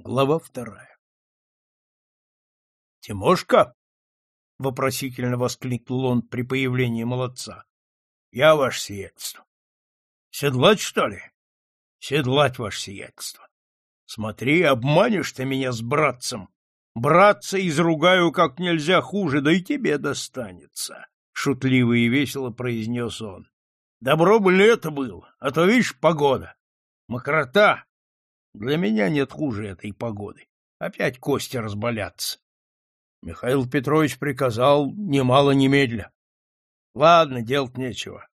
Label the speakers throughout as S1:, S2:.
S1: Глава вторая. «Тимошка?» — вопросительно воскликнул он при появлении молодца. «Я, ваше сиятельство». «Седлать, что ли?» «Седлать, ваше сиятельство. Смотри, обманешь ты меня с братцем. Братца изругаю как нельзя хуже, да и тебе достанется», — шутливо и весело произнес он. «Добро бы лето было, а то, видишь, погода. Мокрота, для меня нет хуже этой погоды. Опять кости разболятся. Михаил Петрович приказал немало немедля. Ладно, делать нечего.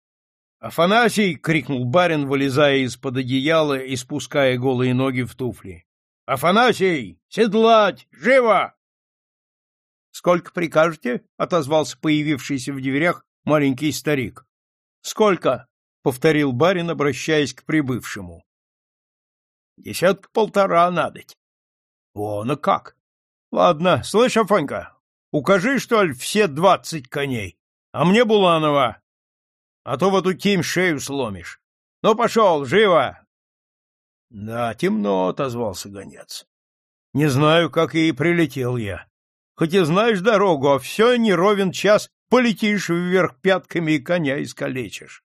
S1: Афанасий! — крикнул барин, вылезая из-под одеяла и спуская голые ноги в туфли. — Афанасий! Седлать! Живо! — Сколько прикажете? — отозвался появившийся в дверях маленький старик. — Сколько? — повторил барин, обращаясь к прибывшему. Десятка полтора надоть. Вон и как. Ладно, слышь, Афонька, укажи, что ли, все двадцать коней, а мне Буланова, а то в эту тим шею сломишь. Ну, пошел, живо! Да, темно, — отозвался гонец. Не знаю, как и прилетел я. Хоть и знаешь дорогу, а все не ровен час полетишь вверх пятками и коня искалечишь.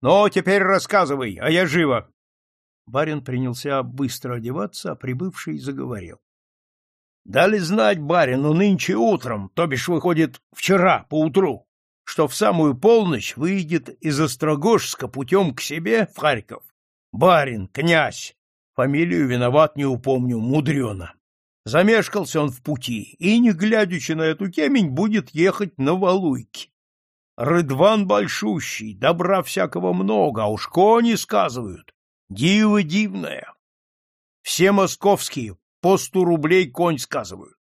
S1: Ну, теперь рассказывай, а я живо. Барин принялся быстро одеваться, а прибывший заговорил. — Дали знать барину нынче утром, то бишь выходит вчера поутру, что в самую полночь выйдет из Острогожска путем к себе в Харьков. Барин, князь, фамилию виноват не упомню, мудрено. Замешкался он в пути, и, не глядячи на эту темень, будет ехать на Валуйки. Рыдван большущий, добра всякого много, а уж кони сказывают, Диво дивное. Все московские по сто рублей конь сказывают.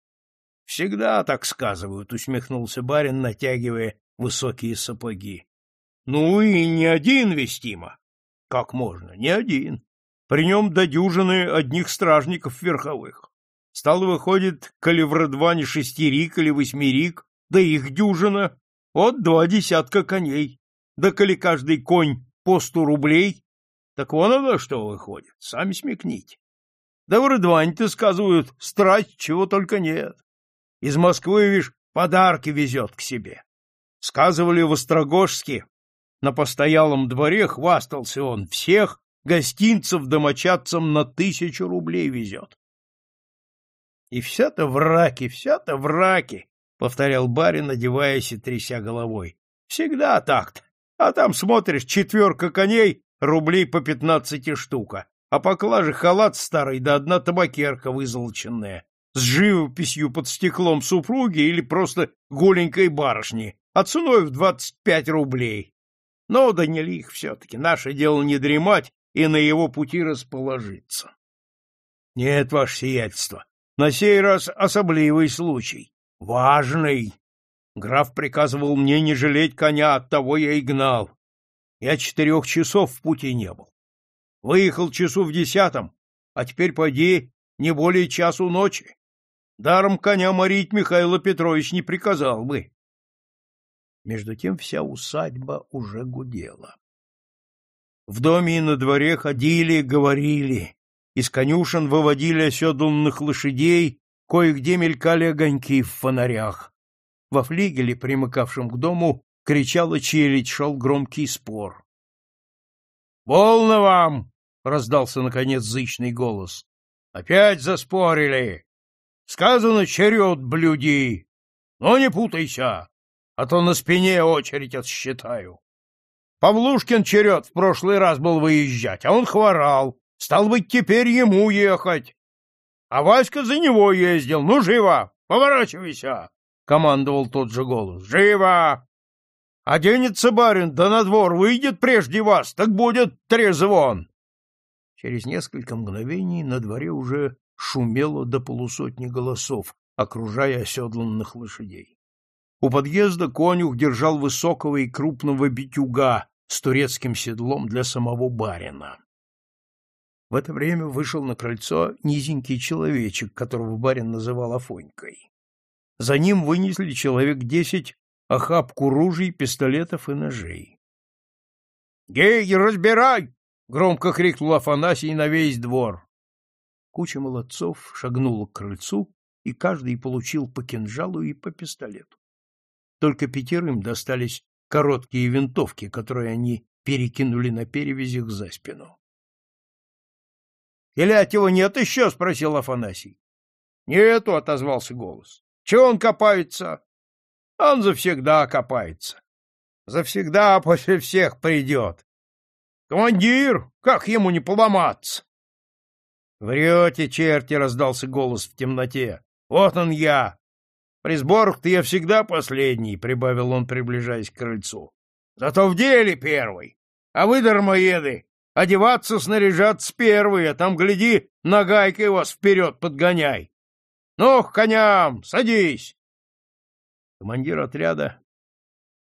S1: — Всегда так сказывают, — усмехнулся барин, натягивая высокие сапоги. — Ну и не один вестимо. — Как можно? Не один. При нем до дюжины одних стражников верховых. Стало выходит, коли в Радване шестерик или восьмерик, да их дюжина, вот два десятка коней. Да коли каждый конь по сто рублей, так вон оно что выходит, сами смекните. Да в Рыдване-то, сказывают, страсть чего только нет. Из Москвы, видишь, подарки везет к себе. Сказывали в Острогожске, на постоялом дворе хвастался он, всех гостинцев домочадцам на тысячу рублей везет. И вся-то в раке, вся-то в раке, — повторял барин, одеваясь и тряся головой. — Всегда так-то. А там, смотришь, четверка коней рублей по пятнадцати штука, а поклаже халат старый да одна табакерка вызолоченная, с живописью под стеклом супруги или просто голенькой барышни, а ценой в двадцать пять рублей. Но да не лих все-таки, наше дело не дремать и на его пути расположиться. Нет, ваше сиятельство, на сей раз особливый случай, важный. Граф приказывал мне не жалеть коня, оттого я и гнал. Я четырех часов в пути не был. Выехал часу в десятом, а теперь поди не более часу ночи. Даром коня морить Михаил Петрович не приказал бы. Между тем вся усадьба уже гудела. В доме и на дворе ходили, говорили. Из конюшен выводили оседланных лошадей, кое-где мелькали огоньки в фонарях. Во флигеле, примыкавшем к дому, кричала челядь, шел громкий спор. — Волно вам! — раздался, наконец, зычный голос. — Опять заспорили! Сказано, черед блюди! Но не путайся, а то на спине очередь отсчитаю. Павлушкин черед в прошлый раз был выезжать, а он хворал. Стал быть, теперь ему ехать. А Васька за него ездил. Ну, живо! Поворачивайся! — командовал тот же голос. — Живо! Оденется барин, да на двор выйдет прежде вас, так будет трезвон. Через несколько мгновений на дворе уже шумело до полусотни голосов, окружая оседланных лошадей. У подъезда конюх держал высокого и крупного битюга с турецким седлом для самого барина. В это время вышел на крыльцо низенький человечек, которого барин называл Афонькой. За ним вынесли человек десять охапку ружей, пистолетов и ножей. — Гей, разбирай! — громко крикнул Афанасий на весь двор. Куча молодцов шагнула к крыльцу, и каждый получил по кинжалу и по пистолету. Только пятерым достались короткие винтовки, которые они перекинули на перевязях за спину. — Телятьева нет еще? — спросил Афанасий. — Нету, — отозвался голос. — Чего он копается? — Он завсегда копается. Завсегда после всех придет. Командир, как ему не поломаться? — Врете, черти, — раздался голос в темноте. — Вот он я. При сборах-то я всегда последний, — прибавил он, приближаясь к крыльцу. — Зато в деле первый. А вы, дармоеды, одеваться, снаряжаться первые, а там, гляди, нагайкой вас вперед подгоняй. Ну, коням, садись. Командир отряда,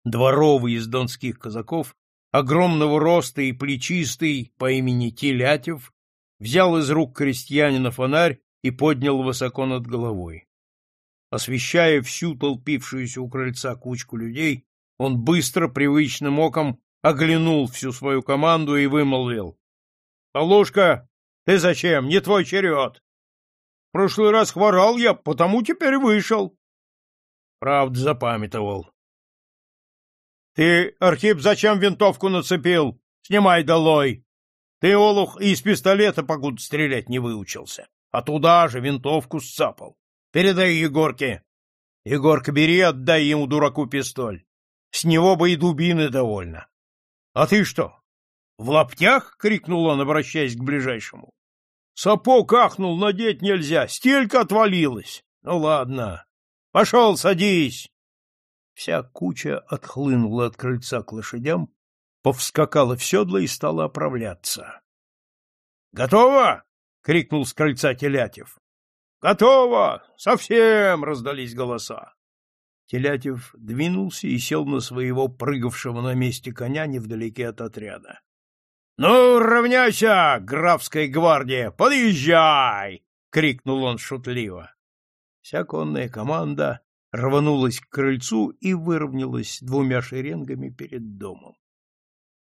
S1: дворовый из донских казаков, огромного роста и плечистый по имени Телятев, взял из рук крестьянина фонарь и поднял высоко над головой. Освещая всю толпившуюся у крыльца кучку людей, он быстро, привычным оком оглянул всю свою команду и вымолвил. — Павлушка, ты зачем? Не твой черед. В прошлый раз хворал я, потому теперь вышел. Правда, запамятовал. — Ты, Архип, зачем винтовку нацепил? Снимай долой. Ты, Олух, из пистолета покуда стрелять не выучился, а туда же винтовку сцапал. Передай Егорке. Егорка, бери, отдай ему, дураку, пистоль. С него бы и дубины довольно. — А ты что? В лаптях? — крикнул он, обращаясь к ближайшему. — Сапог ахнул, надеть нельзя, стелька отвалилась. Ну ладно. Пошел, садись. Вся куча отхлынула от крыльца к лошадям, повскакала в седло и стала оправляться. — Готово? — крикнул с крыльца Телятев. — Готово! Совсем! — раздались голоса. Телятев двинулся и сел на своего прыгавшего на месте коня невдалеке от отряда. — Ну, равняйся, графская гвардия, подъезжай! — крикнул он шутливо. Вся конная команда рванулась к крыльцу и выровнялась двумя шеренгами перед домом.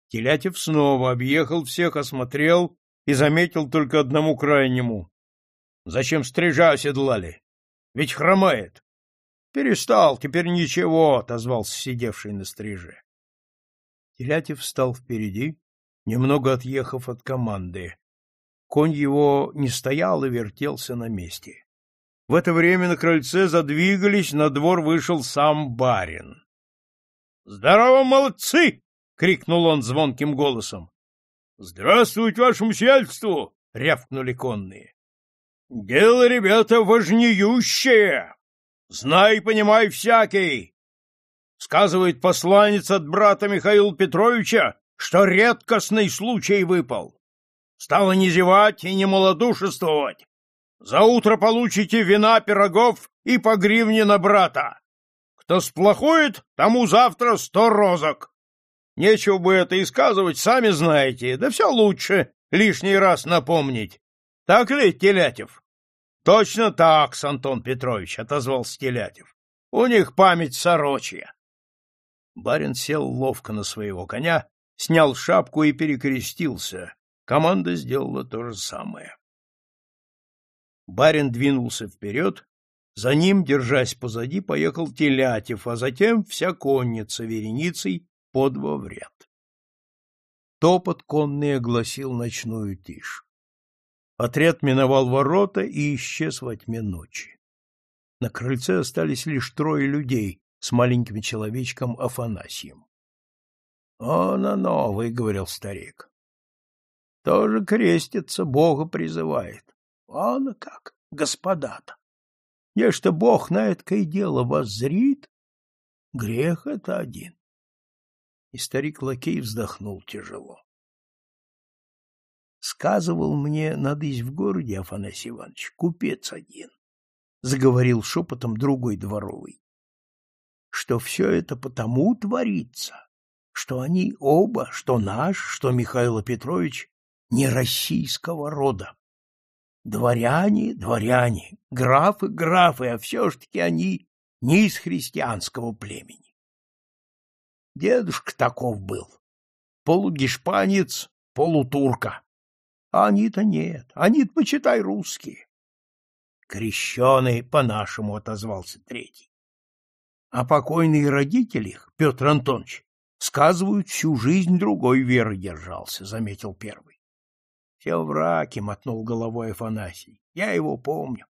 S1: Телятев снова объехал всех, осмотрел и заметил только одному крайнему. — Зачем стрижа оседлали? Ведь хромает. Перестал, теперь ничего, отозвался сидевший на стриже. Телятев встал впереди, немного отъехав от команды. Конь его не стоял и вертелся на месте. В это время на крыльце задвигались, на двор вышел сам барин. — Здорово, молодцы! — крикнул он звонким голосом. — Здравствуйте, вашему сельству! — рявкнули конные. — Дело, ребята, важнеющее! Знай, понимай всякий. Сказывает посланец от брата Михаила Петровича, что редкостный случай выпал. Стало не зевать и не малодушествовать. За утро получите вина, пирогов и по гривне на брата. Кто сплохует, тому завтра сто розок. Нечего бы это и сказывать, сами знаете, да все лучше лишний раз напомнить. Так ли, Телятев? — Точно так, Антон Петрович, — отозвался Телятев. — У них память сорочья. Барин сел ловко на своего коня, снял шапку и перекрестился. Команда сделала то же самое. Барин двинулся вперед, за ним, держась позади, поехал Телятев, а затем вся конница вереницей по два в ряд. Топот конный огласил ночную тишь. Отряд миновал ворота и исчез во тьме ночи. На крыльце остались лишь трое людей с маленьким человечком Афанасием. — Он оно, — выговорил старик. — Тоже крестится, Бога призывает. Он как, господа-то. Ежто Бог на это и дело вас зрит, грех это один. И старик-лакей вздохнул тяжело. Сказывал мне, надысь в городе, Афанасий Иванович, купец один, — заговорил шепотом другой дворовый, — что все это потому творится, что они оба, что наш, что Михаил Петрович, не российского рода. Дворяне, дворяне, графы, графы, а все ж таки они не из христианского племени. Дедушка таков был, полугешпанец, полутурка. А они-то нет, они-то, почитай, русские. Крещеный по-нашему отозвался третий. А покойные родители их, Петр Антонович, сказывают, всю жизнь другой веры держался, заметил первый. Все враки, мотнул головой Афанасий. Я его помню.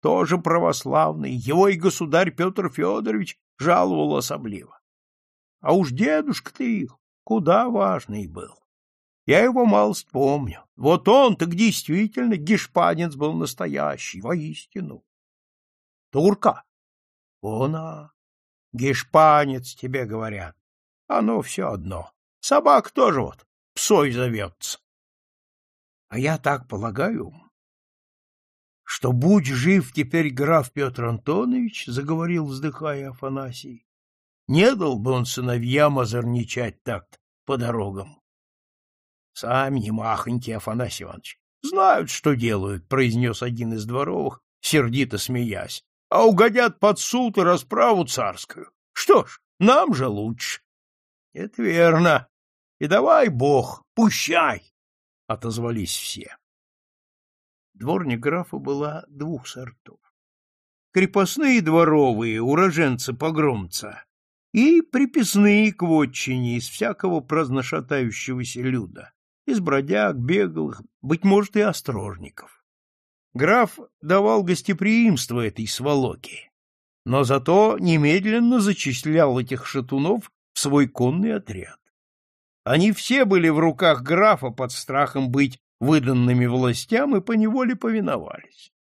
S1: Тоже православный, его и государь Петр Федорович жаловал особливо. А уж дедушка-то их куда важный был. Я его мало помню. Вот он так действительно гешпанец был настоящий, воистину. Турка? Она. Гешпанец тебе говорят. Оно все одно. Собак тоже вот псой зовется. А я так полагаю, что будь жив теперь граф Петр Антонович, заговорил, вздыхая Афанасий, не дал бы он сыновьям озорничать так по дорогам. Сами не махоньки, Афанасий Иванович. Знают, что делают, произнес один из дворовых, сердито смеясь. А угодят под суд и расправу царскую. Что ж, нам же лучше. Это верно. И давай, Бог, пущай, отозвались все. Дворня графа была двух сортов. Крепостные дворовые, уроженцы погромца, и приписные к вотчине из всякого праздношатающегося люда из бродяг, беглых, быть может, и острожников. Граф давал гостеприимство этой сволоке, но зато немедленно зачислял этих шатунов в свой конный отряд. Они все были в руках графа под страхом быть выданными властям и поневоле повиновались.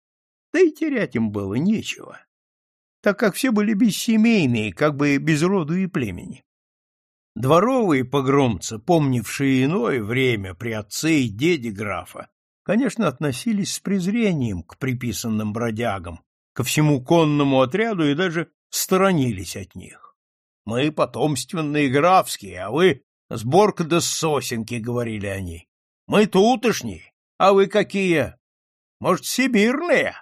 S1: Да и терять им было нечего, так как все были бессемейные, как бы без роду и племени. Дворовые погромцы, помнившие иное время при отце и деде графа, конечно, относились с презрением к приписанным бродягам, ко всему конному отряду и даже сторонились от них. Мы потомственные графские, а вы сборка да сосенки, — говорили они. Мы тутошние, а вы какие? Может, сибирные?